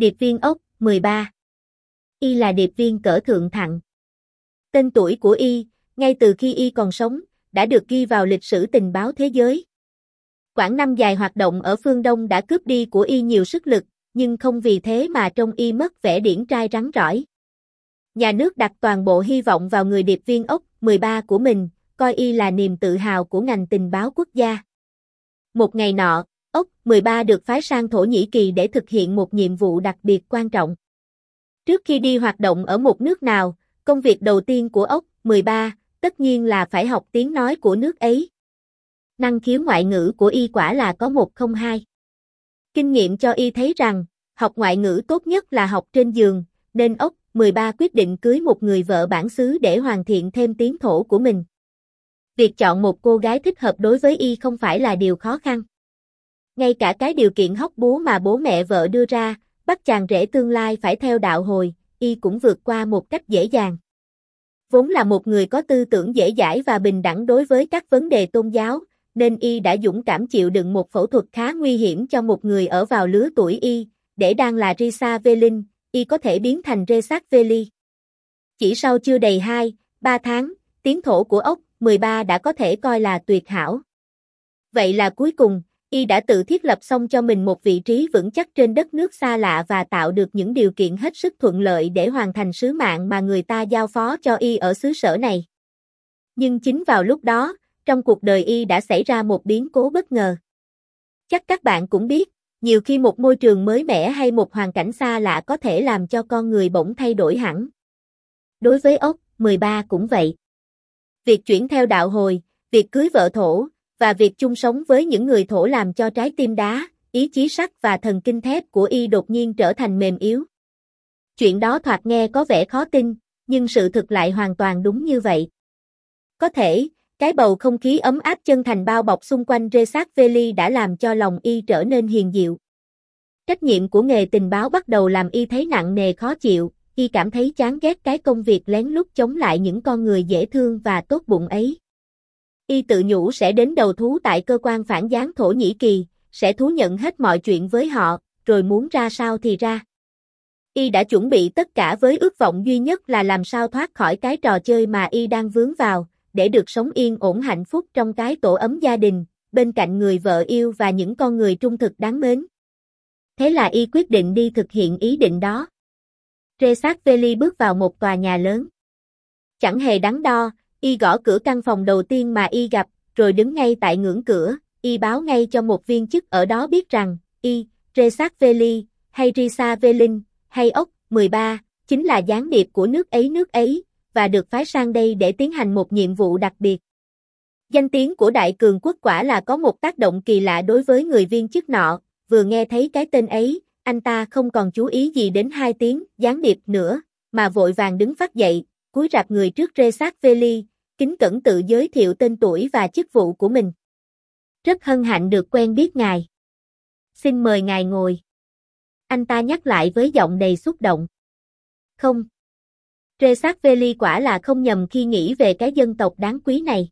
Điệp viên ốc, 13. Y là điệp viên cỡ thượng thặng. Tên tuổi của Y, ngay từ khi Y còn sống, đã được ghi vào lịch sử tình báo thế giới. Quãng năm dài hoạt động ở phương Đông đã cướp đi của Y nhiều sức lực, nhưng không vì thế mà trong Y mất vẻ điển trai rắn rỏi. Nhà nước đặt toàn bộ hy vọng vào người điệp viên ốc 13 của mình, coi Y là niềm tự hào của ngành tình báo quốc gia. Một ngày nọ, ốc 13 được phái sang Thổ Nhĩ Kỳ để thực hiện một nhiệm vụ đặc biệt quan trọng. Trước khi đi hoạt động ở một nước nào, công việc đầu tiên của ốc 13 tất nhiên là phải học tiếng nói của nước ấy. Năng khiếu ngoại ngữ của y quả là có 102. Kinh nghiệm cho y thấy rằng, học ngoại ngữ tốt nhất là học trên giường, nên ốc 13 quyết định cưới một người vợ bản xứ để hoàn thiện thêm tiếng thổ của mình. Việc chọn một cô gái thích hợp đối với y không phải là điều khó khăn. Ngay cả cái điều kiện hóc búa mà bố mẹ vợ đưa ra, bắt chàng rể tương lai phải theo đạo hồi, y cũng vượt qua một cách dễ dàng. Vốn là một người có tư tưởng dễ dãi và bình đẳng đối với các vấn đề tôn giáo, nên y đã dũng cảm chịu đựng một phẫu thuật khá nguy hiểm cho một người ở vào lứa tuổi y, để đang là Risa Velin, y có thể biến thành Resat Veli. Chỉ sau chưa đầy 2, 3 tháng, tiếng thổ của ốc 13 đã có thể coi là tuyệt hảo. Vậy là cuối cùng, y đã tự thiết lập xong cho mình một vị trí vững chắc trên đất nước xa lạ và tạo được những điều kiện hết sức thuận lợi để hoàn thành sứ mạng mà người ta giao phó cho y ở xứ sở này. Nhưng chính vào lúc đó, trong cuộc đời y đã xảy ra một biến cố bất ngờ. Chắc các bạn cũng biết, nhiều khi một môi trường mới mẻ hay một hoàn cảnh xa lạ có thể làm cho con người bỗng thay đổi hẳn. Đối với ốc, 13 cũng vậy. Việc chuyển theo đạo hồi, việc cưới vợ thổ, và việc chung sống với những người thổ làm cho trái tim đá, ý chí sắt và thần kinh thép của y đột nhiên trở thành mềm yếu. Chuyện đó thoạt nghe có vẻ khó tin, nhưng sự thực lại hoàn toàn đúng như vậy. Có thể, cái bầu không khí ấm áp chân thành bao bọc xung quanh Resat Veli đã làm cho lòng y trở nên hiền diệu. Trách nhiệm của nghề tình báo bắt đầu làm y thấy nặng nề khó chịu, y cảm thấy chán ghét cái công việc lén lút chống lại những con người dễ thương và tốt bụng ấy. Y tự nhủ sẽ đến đầu thú tại cơ quan phản gián Thổ Nhĩ Kỳ, sẽ thú nhận hết mọi chuyện với họ, rồi muốn ra sao thì ra. Y đã chuẩn bị tất cả với ước vọng duy nhất là làm sao thoát khỏi cái trò chơi mà Y đang vướng vào, để được sống yên ổn hạnh phúc trong cái tổ ấm gia đình, bên cạnh người vợ yêu và những con người trung thực đáng mến. Thế là Y quyết định đi thực hiện ý định đó. Resat Veli bước vào một tòa nhà lớn. Chẳng hề đắn đo, Y gõ cửa căn phòng đầu tiên mà Y gặp, rồi đứng ngay tại ngưỡng cửa, Y báo ngay cho một viên chức ở đó biết rằng, Y, Resat Veli, hay Risa Velin, hay ốc 13, chính là gián điệp của nước ấy nước ấy, và được phái sang đây để tiến hành một nhiệm vụ đặc biệt. Danh tiếng của Đại Cường Quốc quả là có một tác động kỳ lạ đối với người viên chức nọ, vừa nghe thấy cái tên ấy, anh ta không còn chú ý gì đến hai tiếng gián điệp nữa, mà vội vàng đứng phát dậy, cúi rạp người trước Resat Veli, kính cẩn tự giới thiệu tên tuổi và chức vụ của mình. Rất hân hạnh được quen biết ngài. Xin mời ngài ngồi. Anh ta nhắc lại với giọng đầy xúc động. Không. Resat Veli quả là không nhầm khi nghĩ về cái dân tộc đáng quý này.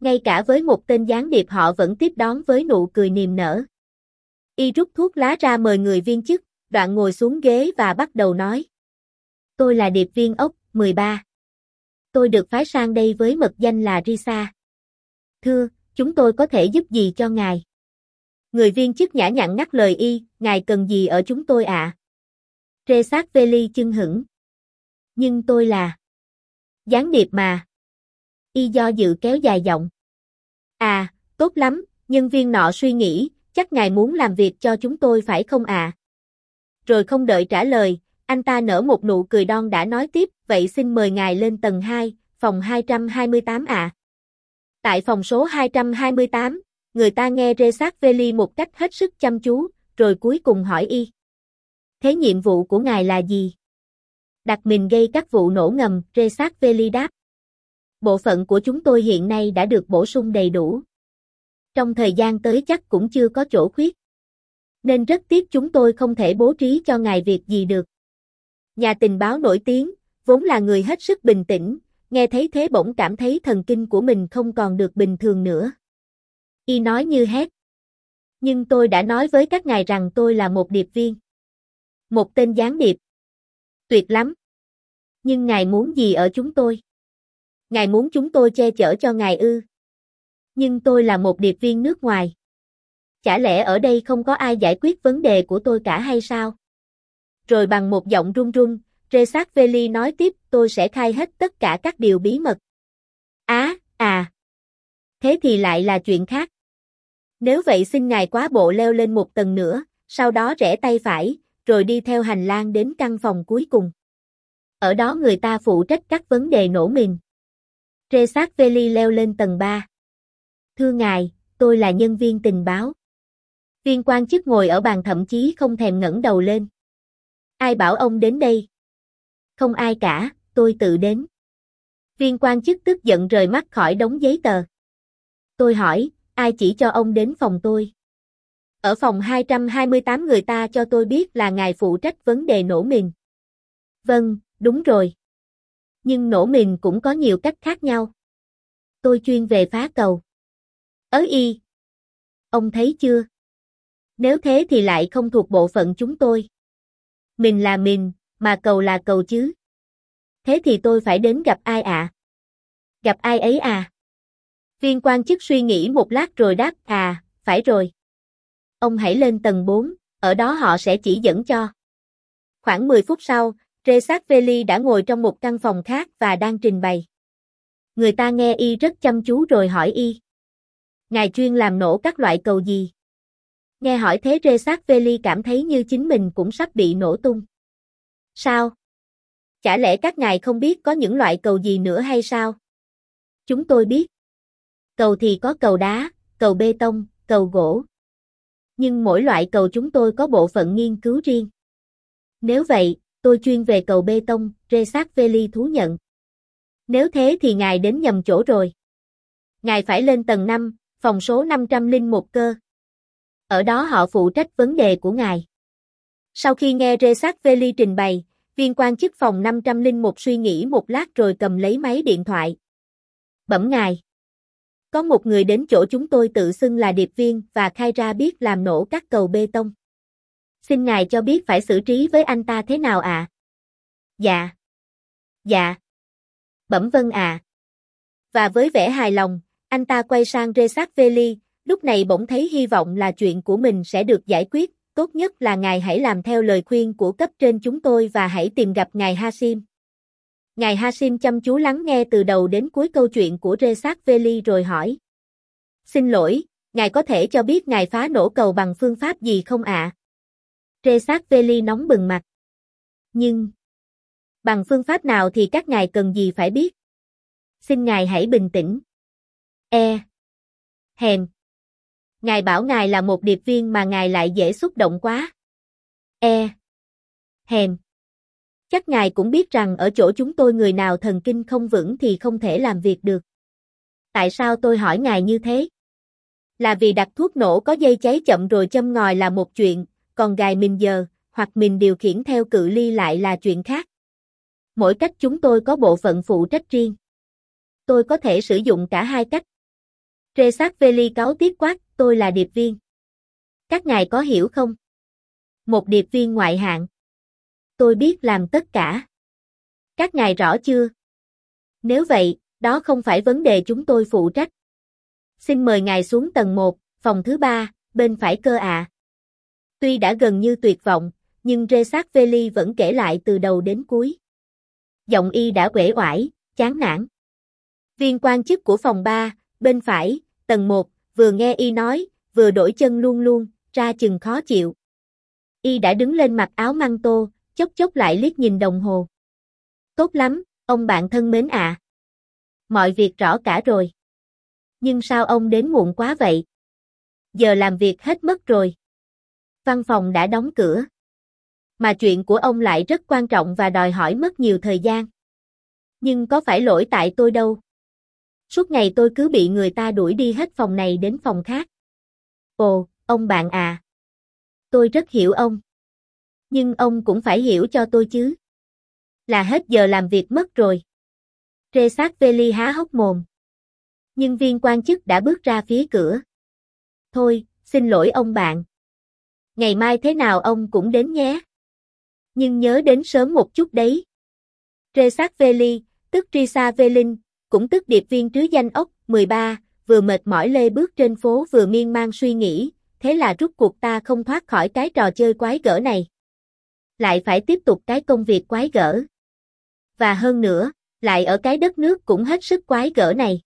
Ngay cả với một tên gián điệp họ vẫn tiếp đón với nụ cười niềm nở. Y rút thuốc lá ra mời người viên chức, đoạn ngồi xuống ghế và bắt đầu nói. Tôi là điệp viên ốc, 13. Tôi được phái sang đây với mật danh là Risa. Thưa, chúng tôi có thể giúp gì cho ngài? Người viên chức nhã nhặn ngắt lời y, ngài cần gì ở chúng tôi ạ? À? sát Veli chưng hững. Nhưng tôi là gián điệp mà. Y do dự kéo dài giọng. À, tốt lắm, nhân viên nọ suy nghĩ, chắc ngài muốn làm việc cho chúng tôi phải không ạ? À? Rồi không đợi trả lời, anh ta nở một nụ cười đon đã nói tiếp, vậy xin mời ngài lên tầng 2, phòng 228 ạ. À. Tại phòng số 228, người ta nghe rê sát Veli một cách hết sức chăm chú, rồi cuối cùng hỏi y. Thế nhiệm vụ của ngài là gì? Đặt mình gây các vụ nổ ngầm, rê sát Veli đáp. Bộ phận của chúng tôi hiện nay đã được bổ sung đầy đủ. Trong thời gian tới chắc cũng chưa có chỗ khuyết. Nên rất tiếc chúng tôi không thể bố trí cho ngài việc gì được. Nhà tình báo nổi tiếng, vốn là người hết sức bình tĩnh, nghe thấy thế bỗng cảm thấy thần kinh của mình không còn được bình thường nữa. Y nói như hét. Nhưng tôi đã nói với các ngài rằng tôi là một điệp viên. Một tên gián điệp. Tuyệt lắm. Nhưng ngài muốn gì ở chúng tôi? Ngài muốn chúng tôi che chở cho ngài ư? Nhưng tôi là một điệp viên nước ngoài. Chả lẽ ở đây không có ai giải quyết vấn đề của tôi cả hay sao? Rồi bằng một giọng run run, Resat Veli nói tiếp, tôi sẽ khai hết tất cả các điều bí mật. Á, à, à. Thế thì lại là chuyện khác. Nếu vậy xin ngài quá bộ leo lên một tầng nữa, sau đó rẽ tay phải, rồi đi theo hành lang đến căn phòng cuối cùng. Ở đó người ta phụ trách các vấn đề nổ mìn. Resat Veli leo lên tầng 3. Thưa ngài, tôi là nhân viên tình báo. Viên quan chức ngồi ở bàn thậm chí không thèm ngẩng đầu lên. Ai bảo ông đến đây? Không ai cả, tôi tự đến. Viên quan chức tức giận rời mắt khỏi đống giấy tờ. Tôi hỏi, ai chỉ cho ông đến phòng tôi? Ở phòng 228 người ta cho tôi biết là ngài phụ trách vấn đề nổ mìn. Vâng, đúng rồi. Nhưng nổ mìn cũng có nhiều cách khác nhau. Tôi chuyên về phá cầu. Ớ y. Ông thấy chưa? Nếu thế thì lại không thuộc bộ phận chúng tôi. Mình là mình, mà cầu là cầu chứ. Thế thì tôi phải đến gặp ai ạ? À? Gặp ai ấy à? Viên quan chức suy nghĩ một lát rồi đáp, à, phải rồi. Ông hãy lên tầng 4, ở đó họ sẽ chỉ dẫn cho. Khoảng 10 phút sau, Resat Veli đã ngồi trong một căn phòng khác và đang trình bày. Người ta nghe y rất chăm chú rồi hỏi y. Ngài chuyên làm nổ các loại cầu gì? Nghe hỏi thế rê sát Veli cảm thấy như chính mình cũng sắp bị nổ tung. Sao? Chả lẽ các ngài không biết có những loại cầu gì nữa hay sao? Chúng tôi biết. Cầu thì có cầu đá, cầu bê tông, cầu gỗ. Nhưng mỗi loại cầu chúng tôi có bộ phận nghiên cứu riêng. Nếu vậy, tôi chuyên về cầu bê tông, Rê sát Veli thú nhận. Nếu thế thì ngài đến nhầm chỗ rồi. Ngài phải lên tầng 5, phòng số 501 cơ. Ở đó họ phụ trách vấn đề của ngài. Sau khi nghe Resat Veli trình bày, viên quan chức phòng 501 suy nghĩ một lát rồi cầm lấy máy điện thoại. Bẩm ngài. Có một người đến chỗ chúng tôi tự xưng là điệp viên và khai ra biết làm nổ các cầu bê tông. Xin ngài cho biết phải xử trí với anh ta thế nào ạ? À? Dạ. Dạ. Bẩm vâng à. Và với vẻ hài lòng, anh ta quay sang Resat Veli, lúc này bỗng thấy hy vọng là chuyện của mình sẽ được giải quyết, tốt nhất là ngài hãy làm theo lời khuyên của cấp trên chúng tôi và hãy tìm gặp ngài Hashim. Ngài Hashim chăm chú lắng nghe từ đầu đến cuối câu chuyện của Resat Veli rồi hỏi. Xin lỗi, ngài có thể cho biết ngài phá nổ cầu bằng phương pháp gì không ạ? À? Veli nóng bừng mặt. Nhưng, bằng phương pháp nào thì các ngài cần gì phải biết? Xin ngài hãy bình tĩnh. E. Hèn. Ngài bảo ngài là một điệp viên mà ngài lại dễ xúc động quá. E. Hèn. Chắc ngài cũng biết rằng ở chỗ chúng tôi người nào thần kinh không vững thì không thể làm việc được. Tại sao tôi hỏi ngài như thế? Là vì đặt thuốc nổ có dây cháy chậm rồi châm ngòi là một chuyện, còn gài mình giờ, hoặc mình điều khiển theo cự ly lại là chuyện khác. Mỗi cách chúng tôi có bộ phận phụ trách riêng. Tôi có thể sử dụng cả hai cách. Resat Veli cáo tiết quát, tôi là điệp viên. Các ngài có hiểu không? Một điệp viên ngoại hạng. Tôi biết làm tất cả. Các ngài rõ chưa? Nếu vậy, đó không phải vấn đề chúng tôi phụ trách. Xin mời ngài xuống tầng 1, phòng thứ 3, bên phải cơ ạ. À. Tuy đã gần như tuyệt vọng, nhưng Resac Veli vẫn kể lại từ đầu đến cuối. Giọng y đã quể oải, chán nản. Viên quan chức của phòng 3, bên phải, tầng 1, vừa nghe y nói, vừa đổi chân luôn luôn, ra chừng khó chịu. Y đã đứng lên mặc áo măng tô, chốc chốc lại liếc nhìn đồng hồ. Tốt lắm, ông bạn thân mến ạ. À. Mọi việc rõ cả rồi. Nhưng sao ông đến muộn quá vậy? Giờ làm việc hết mất rồi. Văn phòng đã đóng cửa. Mà chuyện của ông lại rất quan trọng và đòi hỏi mất nhiều thời gian. Nhưng có phải lỗi tại tôi đâu. Suốt ngày tôi cứ bị người ta đuổi đi hết phòng này đến phòng khác. Ồ, ông bạn à. Tôi rất hiểu ông. Nhưng ông cũng phải hiểu cho tôi chứ. Là hết giờ làm việc mất rồi. Rê sát Veli há hốc mồm. Nhưng viên quan chức đã bước ra phía cửa. Thôi, xin lỗi ông bạn. Ngày mai thế nào ông cũng đến nhé. nhưng nhớ đến sớm một chút đấy. Resat Veli, tức Risa Velin, cũng tức điệp viên trứ danh ốc, 13, vừa mệt mỏi lê bước trên phố vừa miên man suy nghĩ, thế là rút cuộc ta không thoát khỏi cái trò chơi quái gở này. Lại phải tiếp tục cái công việc quái gở. Và hơn nữa, lại ở cái đất nước cũng hết sức quái gở này.